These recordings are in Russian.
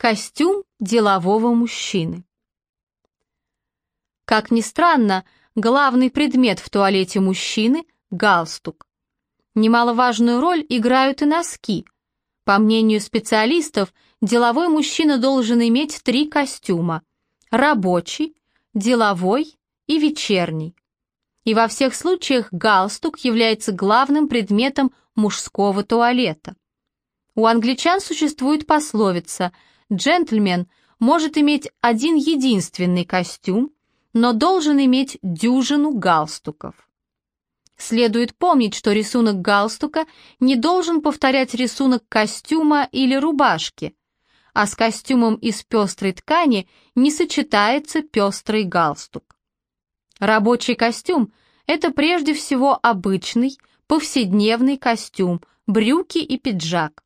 Костюм делового мужчины. Как ни странно, главный предмет в туалете мужчины – галстук. Немаловажную роль играют и носки. По мнению специалистов, деловой мужчина должен иметь три костюма – рабочий, деловой и вечерний. И во всех случаях галстук является главным предметом мужского туалета. У англичан существует пословица «джентльмен может иметь один единственный костюм, но должен иметь дюжину галстуков». Следует помнить, что рисунок галстука не должен повторять рисунок костюма или рубашки, а с костюмом из пестрой ткани не сочетается пестрый галстук. Рабочий костюм – это прежде всего обычный, повседневный костюм, брюки и пиджак.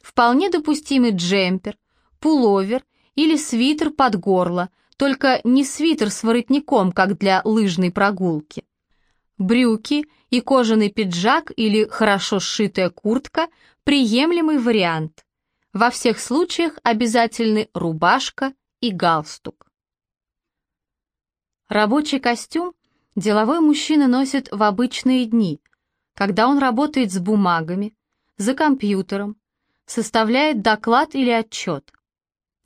Вполне допустимый джемпер, пуловер или свитер под горло, только не свитер с воротником, как для лыжной прогулки. Брюки и кожаный пиджак или хорошо сшитая куртка – приемлемый вариант. Во всех случаях обязательны рубашка и галстук. Рабочий костюм деловой мужчина носит в обычные дни, когда он работает с бумагами, за компьютером, составляет доклад или отчет.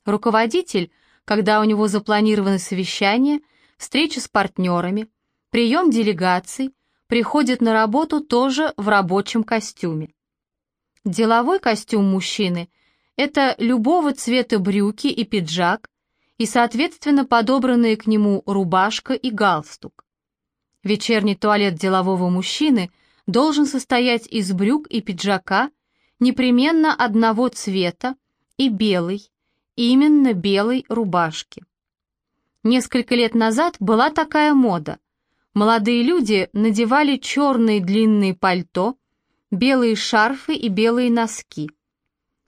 Руководитель, когда у него запланированы совещания, встречи с партнерами, прием делегаций, приходит на работу тоже в рабочем костюме. Деловой костюм мужчины – это любого цвета брюки и пиджак, и, соответственно, подобранные к нему рубашка и галстук. Вечерний туалет делового мужчины должен состоять из брюк и пиджака непременно одного цвета и белой, именно белой рубашки. Несколько лет назад была такая мода. Молодые люди надевали черные длинные пальто, белые шарфы и белые носки.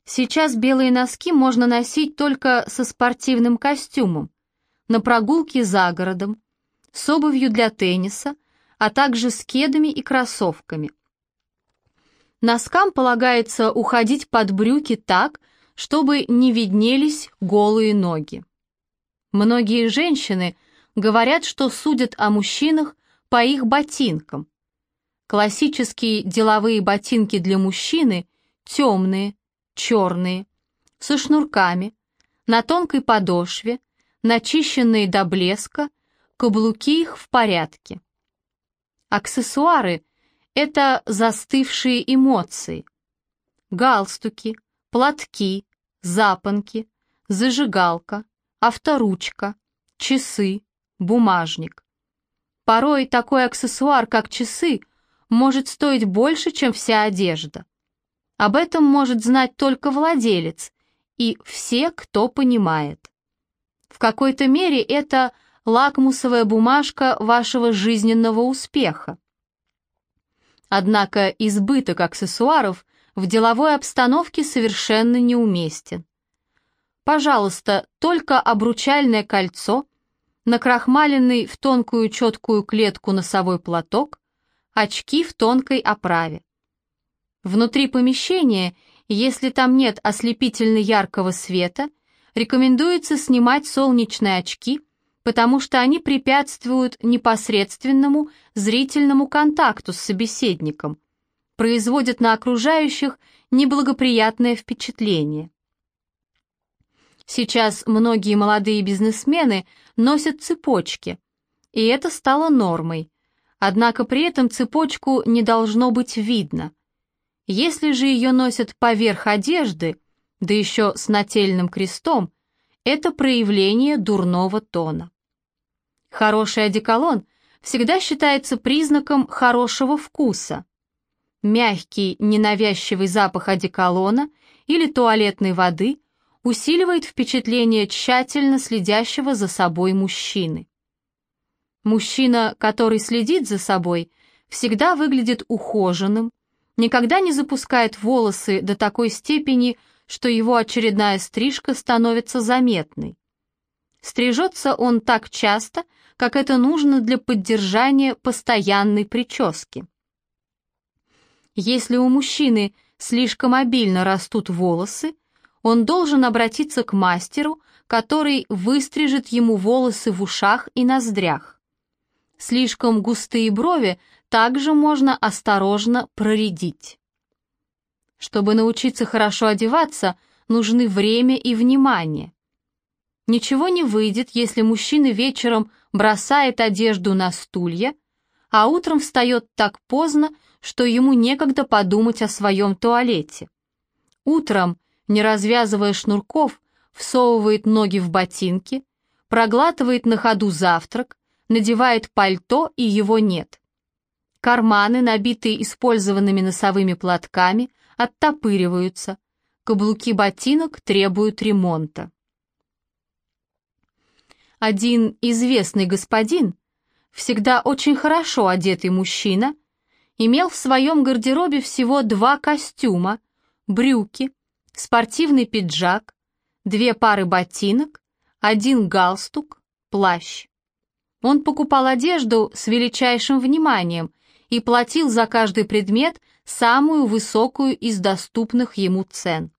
Сейчас белые носки можно носить только со спортивным костюмом, на прогулке за городом, с обувью для тенниса, а также с кедами и кроссовками. Носкам полагается уходить под брюки так, чтобы не виднелись голые ноги. Многие женщины говорят, что судят о мужчинах по их ботинкам. Классические деловые ботинки для мужчины темные, черные, со шнурками, на тонкой подошве, начищенные до блеска, каблуки их в порядке. Аксессуары — это застывшие эмоции. Галстуки, платки, запонки, зажигалка, авторучка, часы, бумажник. Порой такой аксессуар, как часы, может стоить больше, чем вся одежда. Об этом может знать только владелец и все, кто понимает. В какой-то мере это лакмусовая бумажка вашего жизненного успеха. Однако избыток аксессуаров в деловой обстановке совершенно неуместен. Пожалуйста, только обручальное кольцо, накрахмаленный в тонкую четкую клетку носовой платок, очки в тонкой оправе. Внутри помещения, если там нет ослепительно яркого света, рекомендуется снимать солнечные очки – потому что они препятствуют непосредственному зрительному контакту с собеседником, производят на окружающих неблагоприятное впечатление. Сейчас многие молодые бизнесмены носят цепочки, и это стало нормой. Однако при этом цепочку не должно быть видно. Если же ее носят поверх одежды, да еще с нательным крестом, это проявление дурного тона. Хороший одеколон всегда считается признаком хорошего вкуса. Мягкий, ненавязчивый запах одеколона или туалетной воды усиливает впечатление тщательно следящего за собой мужчины. Мужчина, который следит за собой, всегда выглядит ухоженным, никогда не запускает волосы до такой степени, что его очередная стрижка становится заметной. Стрижется он так часто, как это нужно для поддержания постоянной прически. Если у мужчины слишком обильно растут волосы, он должен обратиться к мастеру, который выстрижет ему волосы в ушах и ноздрях. Слишком густые брови также можно осторожно проредить. Чтобы научиться хорошо одеваться, нужны время и внимание. Ничего не выйдет, если мужчина вечером бросает одежду на стулья, а утром встает так поздно, что ему некогда подумать о своем туалете. Утром, не развязывая шнурков, всовывает ноги в ботинки, проглатывает на ходу завтрак, надевает пальто и его нет. Карманы, набитые использованными носовыми платками, оттопыриваются, каблуки ботинок требуют ремонта. Один известный господин, всегда очень хорошо одетый мужчина, имел в своем гардеробе всего два костюма, брюки, спортивный пиджак, две пары ботинок, один галстук, плащ. Он покупал одежду с величайшим вниманием и платил за каждый предмет самую высокую из доступных ему цен.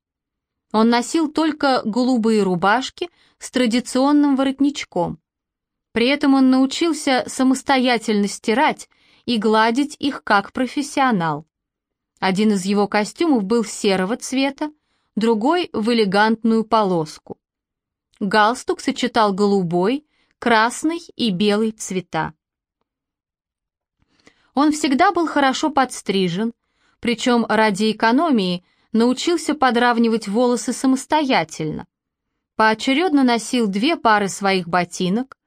Он носил только голубые рубашки с традиционным воротничком. При этом он научился самостоятельно стирать и гладить их как профессионал. Один из его костюмов был серого цвета, другой — в элегантную полоску. Галстук сочетал голубой, красный и белый цвета. Он всегда был хорошо подстрижен, причем ради экономии научился подравнивать волосы самостоятельно. Поочередно носил две пары своих ботинок,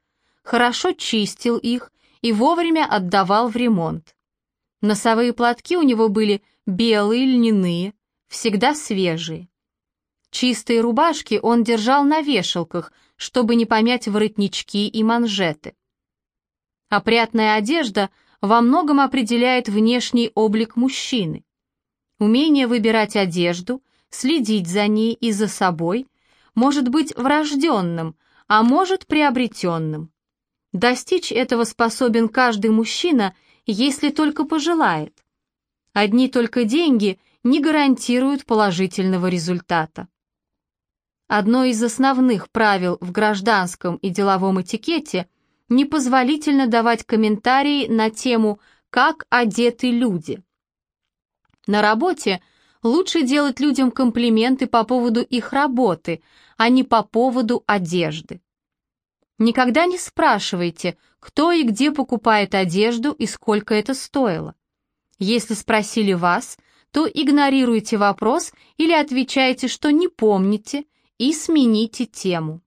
хорошо чистил их и вовремя отдавал в ремонт. Носовые платки у него были белые, льняные, всегда свежие. Чистые рубашки он держал на вешалках, чтобы не помять воротнички и манжеты. Опрятная одежда во многом определяет внешний облик мужчины. Умение выбирать одежду, следить за ней и за собой может быть врожденным, а может приобретенным. Достичь этого способен каждый мужчина, если только пожелает. Одни только деньги не гарантируют положительного результата. Одно из основных правил в гражданском и деловом этикете – непозволительно давать комментарии на тему «как одеты люди». На работе лучше делать людям комплименты по поводу их работы, а не по поводу одежды. Никогда не спрашивайте, кто и где покупает одежду и сколько это стоило. Если спросили вас, то игнорируйте вопрос или отвечайте, что не помните, и смените тему.